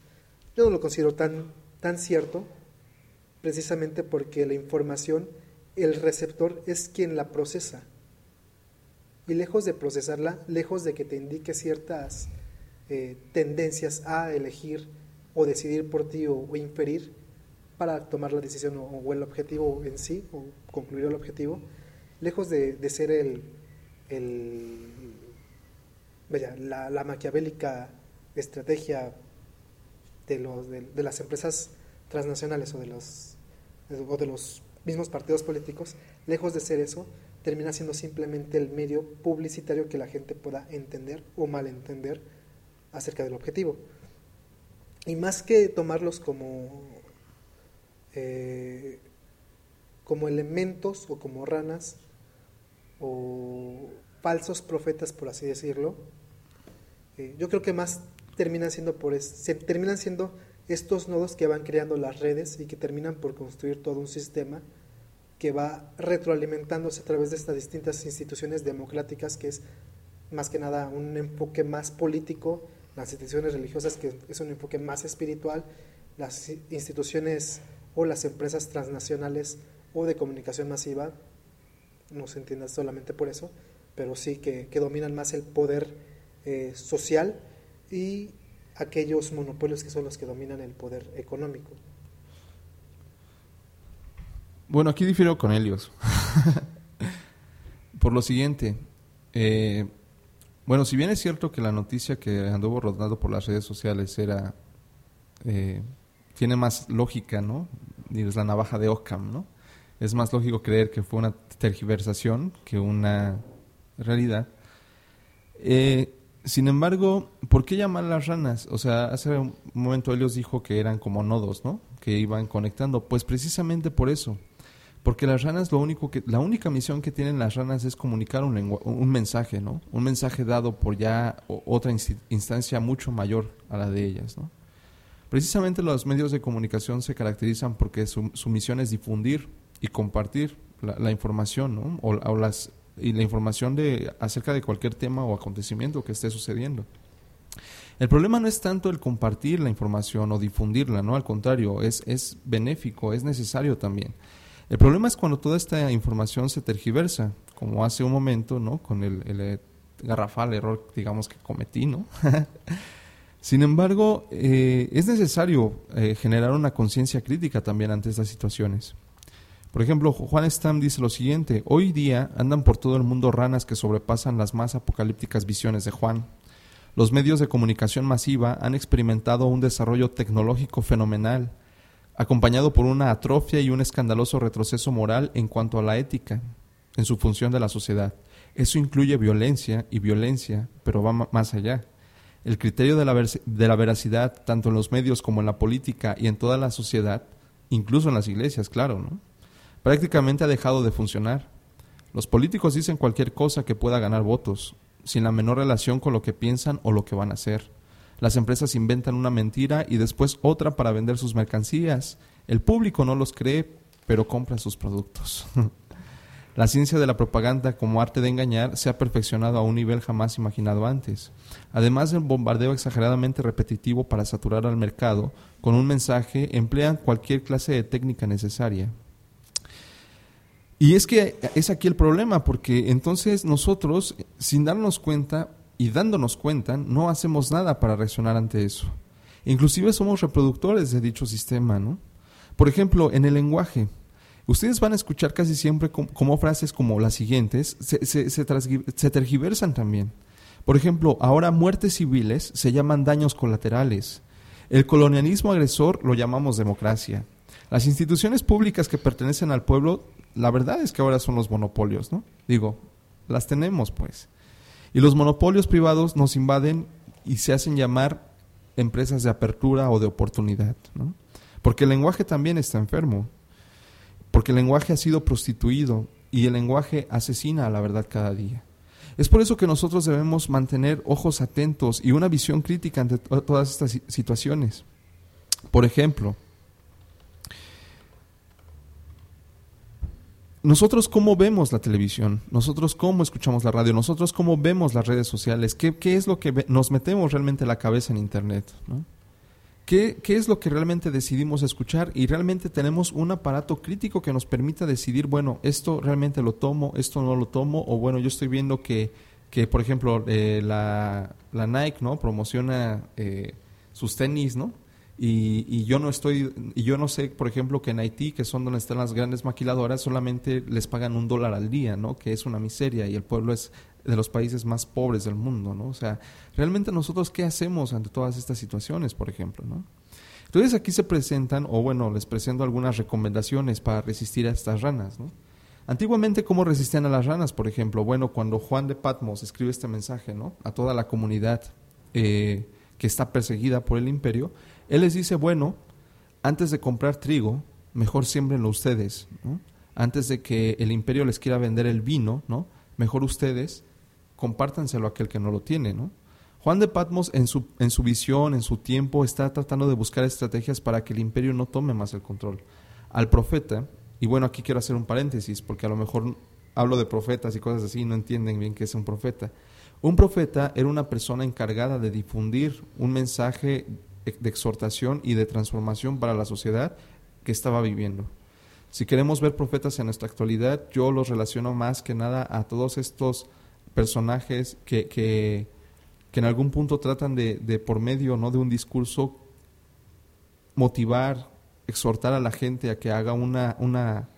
Yo no lo considero tan, tan cierto, precisamente porque la información, el receptor es quien la procesa. Y lejos de procesarla, lejos de que te indique ciertas eh, tendencias a elegir o decidir por ti o, inferir para tomar la decisión o, el objetivo en sí, o concluir el objetivo, lejos de, ser el, la, maquiavélica estrategia de, los, de, las empresas transnacionales o de los mismos partidos políticos, lejos de ser eso, termina siendo simplemente el medio publicitario que la gente pueda entender o malentender acerca del objetivo. Y más que tomarlos como, eh, como elementos o como ranas o falsos profetas, por así decirlo, eh, yo creo que más terminan siendo por es- se terminan siendo estos nodos que van creando las redes y que terminan por construir todo un sistema que va retroalimentándose a través de estas distintas instituciones democráticas que es más que nada un enfoque más político, las instituciones religiosas, que es un enfoque más espiritual, las instituciones o las empresas transnacionales o de comunicación masiva, no se entienda solamente por eso, pero sí que, que dominan más el poder eh, social y aquellos monopolios que son los que dominan el poder económico. Bueno, aquí difiero con Helios. [LAUGHS] Por lo siguiente, eh, bueno, si bien es cierto que la noticia que anduvo rodando por las redes sociales era eh, tiene más lógica, ¿no? Y es la navaja de Occam, ¿no? Es más lógico creer que fue una tergiversación que una realidad. Eh, sin embargo, ¿por qué llamar las ranas? O sea, hace un momento Helios dijo que eran como nodos, ¿no? Que iban conectando. Pues precisamente por eso. Porque las ranas, lo único que, la única misión que tienen las ranas es comunicar un, lengua- un mensaje, ¿no? Un mensaje dado por ya otra instancia mucho mayor a la de ellas, ¿no? Precisamente los medios de comunicación se caracterizan porque su, su misión es difundir y compartir la, información, ¿no? O las, y la información de, acerca de cualquier tema o acontecimiento que esté sucediendo. El problema no es tanto el compartir la información o difundirla, ¿no? Al contrario, es, es benéfico, es necesario también. El problema es cuando toda esta información se tergiversa, como hace un momento, ¿no? Con el, eh, garrafal error, digamos, que cometí, ¿no? [LAUGHS] Sin embargo, eh, es necesario eh, generar una conciencia crítica también ante estas situaciones. Por ejemplo, Juan Stam dice lo siguiente, hoy día andan por todo el mundo ranas que sobrepasan las más apocalípticas visiones de Juan. Los medios de comunicación masiva han experimentado un desarrollo tecnológico fenomenal, acompañado por una atrofia y un escandaloso retroceso moral en cuanto a la ética, en su función de la sociedad. Eso incluye violencia y violencia, pero va más allá. El criterio de la, de la veracidad, tanto en los medios como en la política y en toda la sociedad, incluso en las iglesias, claro, ¿no? prácticamente ha dejado de funcionar. Los políticos dicen cualquier cosa que pueda ganar votos, sin la menor relación con lo que piensan o lo que van a hacer. Las empresas inventan una mentira y después otra para vender sus mercancías. El público no los cree, pero compra sus productos. [LAUGHS] la ciencia de la propaganda como arte de engañar se ha perfeccionado a un nivel jamás imaginado antes. Además del bombardeo exageradamente repetitivo para saturar al mercado, con un mensaje emplean cualquier clase de técnica necesaria. Y es que es aquí el problema, porque entonces nosotros, sin darnos cuenta y dándonos cuenta, no hacemos nada para reaccionar ante eso. Inclusive somos reproductores de dicho sistema, ¿no? Por ejemplo, en el lenguaje. Ustedes van a escuchar casi siempre com- como frases como las siguientes se, se tergiversan también. Por ejemplo, ahora muertes civiles se llaman daños colaterales. El colonialismo agresor lo llamamos democracia. Las instituciones públicas que pertenecen al pueblo, la verdad es que ahora son los monopolios, ¿no? Digo, las tenemos pues. Y los monopolios privados nos invaden y se hacen llamar empresas de apertura o de oportunidad, ¿no? Porque el lenguaje también está enfermo. Porque el lenguaje ha sido prostituido y el lenguaje asesina a la verdad cada día. Es por eso que nosotros debemos mantener ojos atentos y una visión crítica ante to- todas estas si- situaciones. Por ejemplo, nosotros cómo vemos la televisión, nosotros cómo escuchamos la radio, nosotros cómo vemos las redes sociales, qué, qué es lo que nos metemos realmente la cabeza en Internet, ¿no? ¿Qué, ¿Qué es lo que realmente decidimos escuchar? Y realmente tenemos un aparato crítico que nos permita decidir, bueno, esto realmente lo tomo, esto no lo tomo, o bueno, yo estoy viendo que, que por ejemplo, eh, la, la Nike, ¿no? Promociona eh, sus tenis, ¿no? Y, yo no estoy, y yo no sé, por ejemplo, que en Haití, que son donde están las grandes maquiladoras, solamente les pagan un dólar al día, ¿no? Que es una miseria y el pueblo es de los países más pobres del mundo, ¿no? O sea, realmente nosotros qué hacemos ante todas estas situaciones, por ejemplo, ¿no? Entonces aquí se presentan, o bueno, les presento algunas recomendaciones para resistir a estas ranas, ¿no? Antiguamente, ¿cómo resistían a las ranas? Por ejemplo, bueno, cuando Juan de Patmos escribe este mensaje, ¿no? A toda la comunidad eh, que está perseguida por el imperio, él les dice, bueno, antes de comprar trigo, mejor siembrenlo ustedes. Antes de que el imperio les quiera vender el vino, ¿no? Mejor ustedes compártanselo a aquel que no lo tiene. Juan de Patmos en su, en su visión, en su tiempo, está tratando de buscar estrategias para que el imperio no tome más el control. Al profeta, y bueno, aquí quiero hacer un paréntesis, porque a lo mejor hablo de profetas y cosas así no entienden bien qué es un profeta. Un profeta era una persona encargada de difundir un mensaje de exhortación y de transformación para la sociedad que estaba viviendo. Si queremos ver profetas en nuestra actualidad, yo los relaciono más que nada a todos estos personajes que, que, que en algún punto tratan de, de, por medio ¿no? de un discurso, motivar, exhortar a la gente a que haga una, una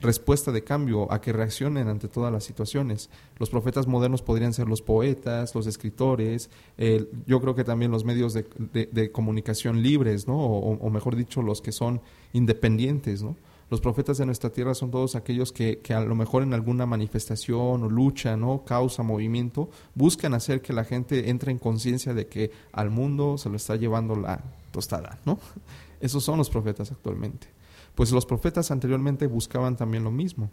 respuesta de cambio, a que reaccionen ante todas las situaciones. Los profetas modernos podrían ser los poetas, los escritores, el, yo creo que también los medios de comunicación libres, ¿no? O, o, mejor dicho, los que son independientes, ¿no? Los profetas de nuestra tierra son todos aquellos que, que, a lo mejor en alguna manifestación o lucha, ¿no? causa, movimiento, buscan hacer que la gente entre en conciencia de que al mundo se lo está llevando la tostada, ¿no? [LAUGHS] Esos son los profetas actualmente. Pues los profetas anteriormente buscaban también lo mismo.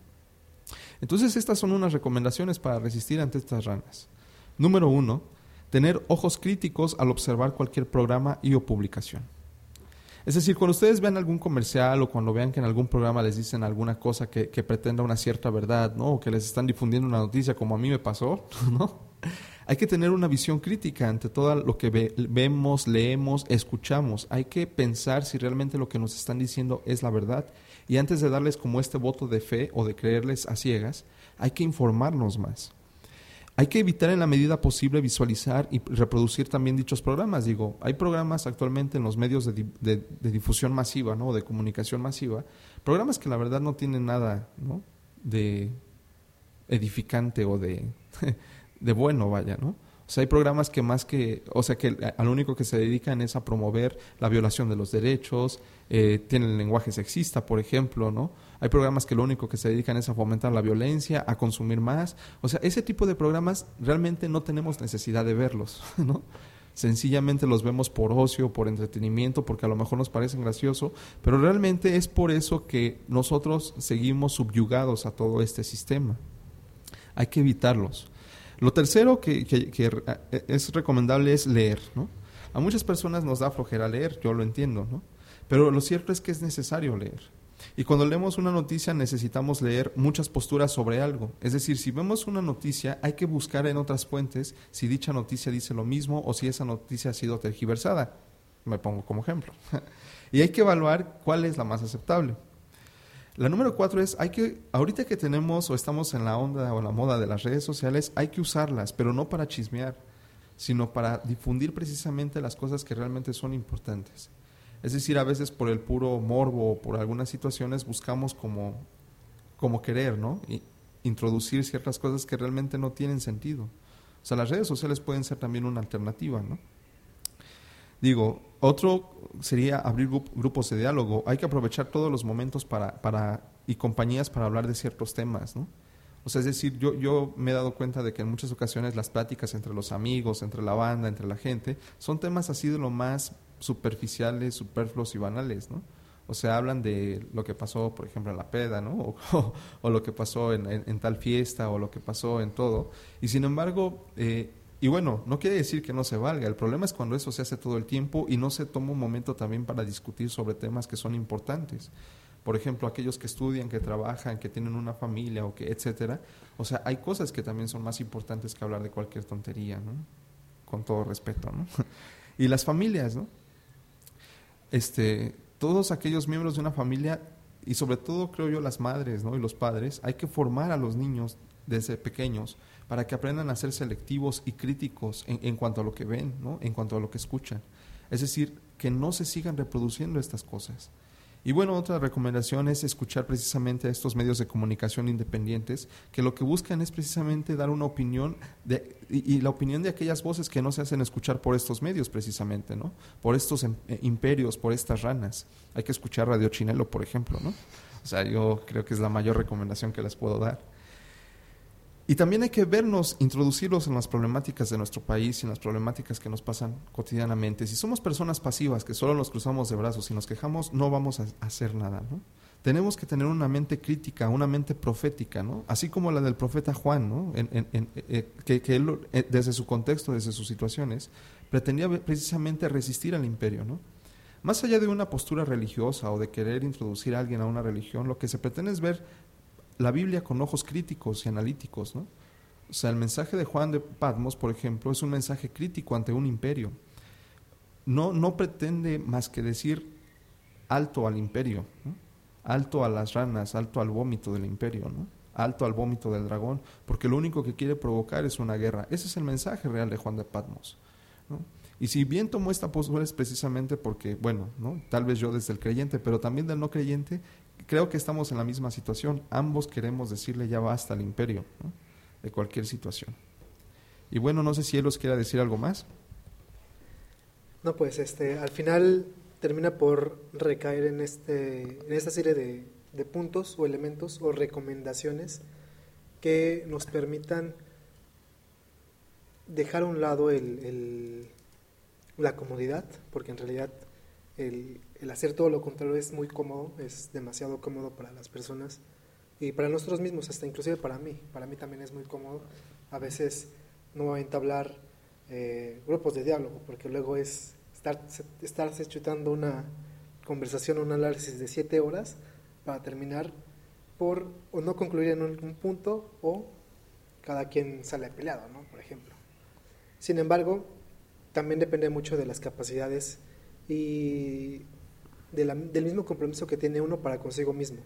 Entonces estas son unas recomendaciones para resistir ante estas ranas. Número uno, tener ojos críticos al observar cualquier programa y o publicación. Es decir, cuando ustedes vean algún comercial o cuando vean que en algún programa les dicen alguna cosa que, pretenda una cierta verdad, ¿no? O que les están difundiendo una noticia como a mí me pasó, [LAUGHS] ¿no? Hay que tener una visión crítica ante todo lo que ve, vemos, leemos, escuchamos. Hay que pensar si realmente lo que nos están diciendo es la verdad. Y antes de darles como este voto de fe o de creerles a ciegas, hay que informarnos más. Hay que evitar en la medida posible visualizar y reproducir también dichos programas. Digo, hay programas actualmente en los medios de, difusión masiva, ¿no? de comunicación masiva, programas que la verdad no tienen nada ¿no? de edificante o de, de bueno, vaya, ¿no? O sea, hay programas que más que, o sea, que al único que se dedican es a promover la violación de los derechos, eh, tienen lenguaje sexista, por ejemplo, ¿no? Hay programas que lo único que se dedican es a fomentar la violencia, a consumir más. O sea, ese tipo de programas realmente no tenemos necesidad de verlos, [LAUGHS] ¿no? Sencillamente los vemos por ocio, por entretenimiento, porque a lo mejor nos parecen graciosos, pero realmente es por eso que nosotros seguimos subyugados a todo este sistema. Hay que evitarlos. Lo tercero que, que, es recomendable es leer, ¿no? A muchas personas nos da flojera leer, yo lo entiendo, ¿no? Pero lo cierto es que es necesario leer. Y cuando leemos una noticia necesitamos leer muchas posturas sobre algo. Es decir, si vemos una noticia, hay que buscar en otras fuentes si dicha noticia dice lo mismo o si esa noticia ha sido tergiversada. Me pongo como ejemplo. [LAUGHS] y hay que evaluar cuál es la más aceptable. La número cuatro es, hay que, ahorita que tenemos o estamos en la onda o la moda de las redes sociales, hay que usarlas, pero no para chismear, sino para difundir precisamente las cosas que realmente son importantes. Es decir, a veces por el puro morbo o por algunas situaciones buscamos como, como querer, ¿no? Y introducir ciertas cosas que realmente no tienen sentido. O sea, las redes sociales pueden ser también una alternativa, ¿no? Digo, otro sería abrir grupos de diálogo. Hay que aprovechar todos los momentos para, para, y compañías para hablar de ciertos temas, ¿no? O sea, es decir, yo, yo me he dado cuenta de que en muchas ocasiones las pláticas entre los amigos, entre la banda, entre la gente, son temas así de lo más superficiales, superfluos y banales, ¿no? O sea, hablan de lo que pasó, por ejemplo, en la peda, ¿no? [LAUGHS] O, o, lo que pasó en, en, en, tal fiesta, o lo que pasó en todo. Y sin embargo, eh, y bueno, no quiere decir que no se valga. El problema es cuando eso se hace todo el tiempo y no se toma un momento también para discutir sobre temas que son importantes. Por ejemplo, aquellos que estudian, que trabajan, que tienen una familia o que etcétera. O sea, hay cosas que también son más importantes que hablar de cualquier tontería, ¿no? Con todo respeto, ¿no? [LAUGHS] y las familias, ¿no? Este, todos aquellos miembros de una familia y sobre todo creo yo las madres, ¿no? Y los padres, hay que formar a los niños desde pequeños para que aprendan a ser selectivos y críticos en, en, cuanto a lo que ven, ¿no? en cuanto a lo que escuchan. Es decir, que no se sigan reproduciendo estas cosas. Y bueno, otra recomendación es escuchar precisamente a estos medios de comunicación independientes que lo que buscan es precisamente dar una opinión de, y, la opinión de aquellas voces que no se hacen escuchar por estos medios precisamente, ¿no? Por estos em, eh, imperios, por estas ranas. Hay que escuchar Radio Chinelo, por ejemplo, ¿no? O sea, yo creo que es la mayor recomendación que les puedo dar. Y también hay que vernos, introducirlos en las problemáticas de nuestro país y en las problemáticas que nos pasan cotidianamente. Si somos personas pasivas que solo nos cruzamos de brazos y nos quejamos, no vamos a hacer nada. Tenemos que tener una mente crítica, una mente profética, ¿no? Así como la del profeta Juan, en, eh, que, eh, desde su contexto, desde sus situaciones, pretendía precisamente resistir al imperio, ¿no? Más allá de una postura religiosa o de querer introducir a alguien a una religión, lo que se pretende es ver la Biblia con ojos críticos y analíticos. O sea, el mensaje de Juan de Patmos, por ejemplo, es un mensaje crítico ante un imperio. No, no pretende más que decir alto al imperio, alto a las ranas, alto al vómito del imperio, alto al vómito del dragón, porque lo único que quiere provocar es una guerra. Ese es el mensaje real de Juan de Patmos. Y si bien tomó esta postura es precisamente porque, bueno, ¿no? tal vez yo desde el creyente, pero también del no creyente, creo que estamos en la misma situación. Ambos queremos decirle ya basta al imperio de cualquier situación. Y bueno, no sé si él os quiera decir algo más. No, pues este, al final termina por recaer en, este, en esta serie de, puntos o elementos o recomendaciones que nos permitan dejar a un lado el- la comodidad, porque en realidad el, el hacer todo lo contrario es muy cómodo, es demasiado cómodo para las personas y para nosotros mismos, hasta inclusive para mí, para mí también es muy cómodo a veces no entablar eh, grupos de diálogo, porque luego es estar, estarse chutando una conversación, un análisis de siete horas para terminar por o no concluir en un, un punto o cada quien sale peleado, ¿no? Por ejemplo. Sin embargo, también depende mucho de las capacidades y del mismo compromiso que tiene uno para consigo mismo.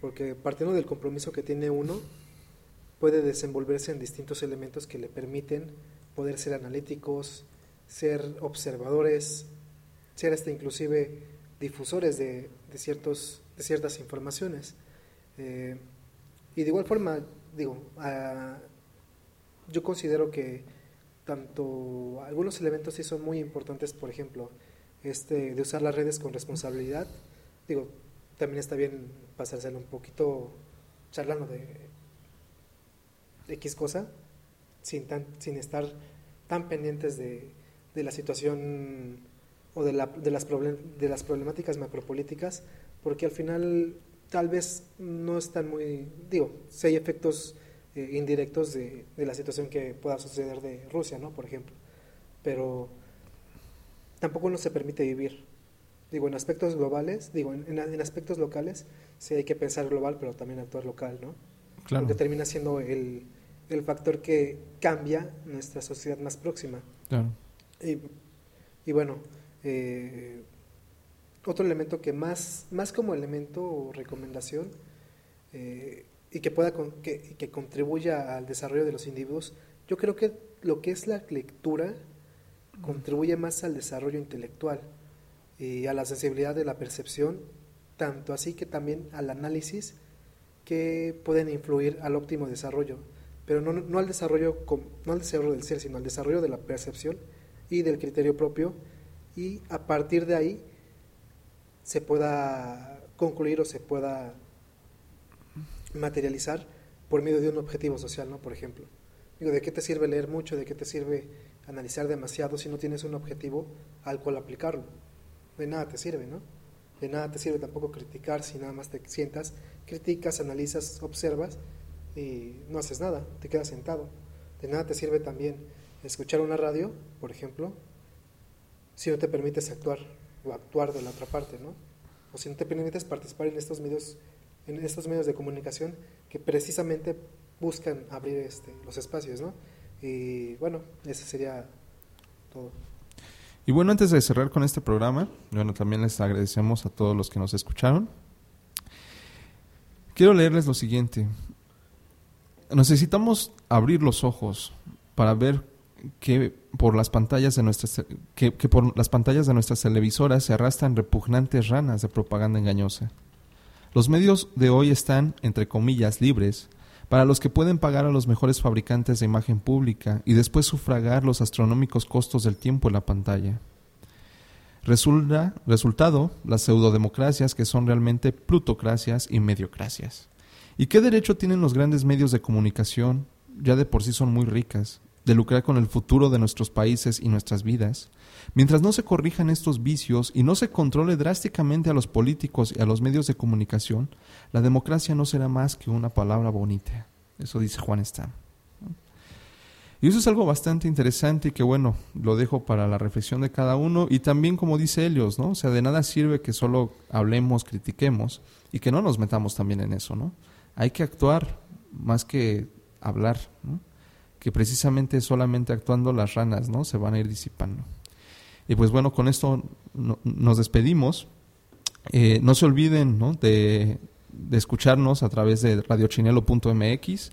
Porque partiendo del compromiso que tiene uno, puede desenvolverse en distintos elementos que le permiten poder ser analíticos, ser observadores, ser hasta inclusive difusores de, de ciertos, de ciertas informaciones. Eh, y de igual forma, digo, ah, yo considero que tanto algunos elementos sí son muy importantes, por ejemplo, este de usar las redes con responsabilidad. Digo, también está bien pasárselo un poquito charlando de X cosa, sin, tan, sin estar tan pendientes de, de la situación o de, la, de, las problem- de las problemáticas macropolíticas, porque al final tal vez no están muy, digo, si hay efectos eh, indirectos de, de la situación que pueda suceder de Rusia, ¿no? Por ejemplo, pero tampoco no se permite vivir. Digo, en aspectos globales, digo, en, en- aspectos locales, sí hay que pensar global, pero también actuar local, ¿no? Claro. Porque termina siendo el, el factor que cambia nuestra sociedad más próxima. Claro. Y, y bueno, eh, otro elemento que más, más como elemento o recomendación eh, y que pueda con- que, que contribuya al desarrollo de los individuos, yo creo que lo que es la lectura contribuye más al desarrollo intelectual y a la sensibilidad de la percepción, tanto así que también al análisis que pueden influir al óptimo desarrollo, pero no, no al desarrollo no al desarrollo del ser, sino al desarrollo de la percepción y del criterio propio y a partir de ahí se pueda concluir o se pueda materializar por medio de un objetivo social, ¿no? Por ejemplo. Digo, ¿de qué te sirve leer mucho? ¿De qué te sirve analizar demasiado si no tienes un objetivo al cual aplicarlo? De nada te sirve, ¿no? De nada te sirve tampoco criticar si nada más te sientas, criticas, analizas, observas y no haces nada, te quedas sentado. De nada te sirve también escuchar una radio, por ejemplo, si no te permites actuar o actuar de la otra parte, ¿no? O si no te permites participar en estos medios, en estos medios de comunicación que precisamente buscan abrir este, los espacios, ¿no? Y bueno, eso sería todo. Y bueno, antes de cerrar con este programa, bueno, también les agradecemos a todos los que nos escucharon. Quiero leerles lo siguiente. Necesitamos abrir los ojos para ver que por las pantallas de nuestras que, que por las pantallas de nuestras televisoras se arrastran repugnantes ranas de propaganda engañosa. Los medios de hoy están, entre comillas, libres para los que pueden pagar a los mejores fabricantes de imagen pública y después sufragar los astronómicos costos del tiempo en la pantalla. Resulta, resultado, las pseudodemocracias que son realmente plutocracias y mediocracias. ¿Y qué derecho tienen los grandes medios de comunicación, ya de por sí son muy ricas, de lucrar con el futuro de nuestros países y nuestras vidas? Mientras no se corrijan estos vicios y no se controle drásticamente a los políticos y a los medios de comunicación, la democracia no será más que una palabra bonita. Eso dice Juan Stam. Y eso es algo bastante interesante y que bueno, lo dejo para la reflexión de cada uno y también como dice Helios, ¿no? O sea, de nada sirve que solo hablemos, critiquemos y que no nos metamos también en eso, ¿no? Hay que actuar más que hablar, ¿no? Que precisamente solamente actuando las ranas, ¿no? Se van a ir disipando. Y pues bueno, con esto no- nos despedimos. Eh, no se olviden ¿no? de, de escucharnos a través de radiochinelo.mx.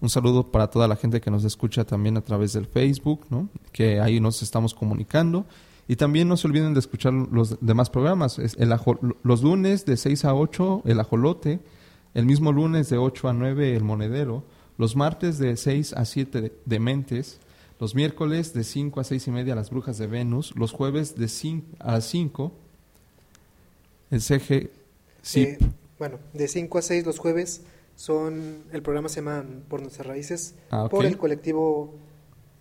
Un saludo para toda la gente que nos escucha también a través del Facebook, ¿no? que ahí nos estamos comunicando. Y también no se olviden de escuchar los demás programas. Es el ajo- los lunes de 6 a 8, el ajolote. El mismo lunes de 8 a 9, el monedero. Los martes de 6 a 7, de- dementes. Los miércoles de 5 a 6 y media, las brujas de Venus. Los jueves de 5 a 5, el CG SIP. Eh, bueno, de 5 a 6 los jueves son, el programa se llama Por Nuestras Raíces, Ah, ok. por el colectivo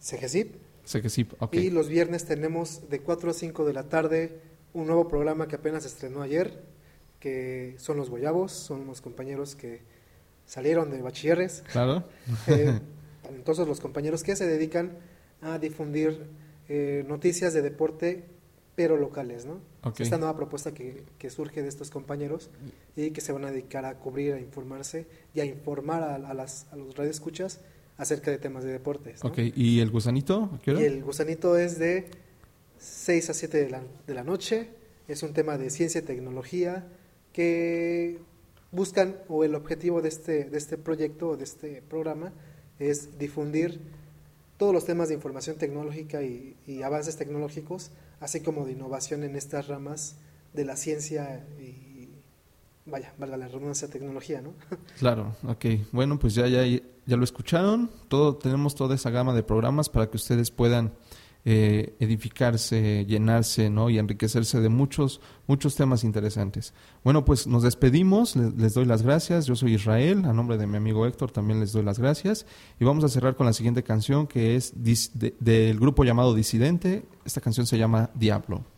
CGCIP. CG SIP, ok. Y los viernes tenemos de 4 a 5 de la tarde un nuevo programa que apenas estrenó ayer, que son los Boyabos, son unos compañeros que salieron de bachilleres. Claro. [LAUGHS] Eh, entonces los compañeros que se dedican a difundir eh, noticias de deporte, pero locales, ¿no? Ok. Esta nueva propuesta que, que surge de estos compañeros y que se van a dedicar a cubrir, a informarse y a informar a, a las, a los radioescuchas acerca de temas de deportes. ¿no? Ok, ¿y el gusanito? ¿A qué hora? Y el gusanito es de 6 a 7 de la, de la noche. Es un tema de ciencia y tecnología que buscan, o el objetivo de este, de este proyecto, o de este programa, es difundir todos los temas de información tecnológica y, avances tecnológicos, así como de innovación en estas ramas de la ciencia y, vaya, valga la redundancia, tecnología, ¿no? [LAUGHS] Claro, ok. Bueno, pues ya, ya, ya lo escucharon. Todo, tenemos toda esa gama de programas para que ustedes puedan eh, edificarse, llenarse, ¿no? Y enriquecerse de muchos, muchos temas interesantes. Bueno, pues nos despedimos. Les, doy las gracias. Yo soy Israel. A nombre de mi amigo Héctor también les doy las gracias. Y vamos a cerrar con la siguiente canción que es del grupo llamado Disidente. Esta canción se llama Diablo.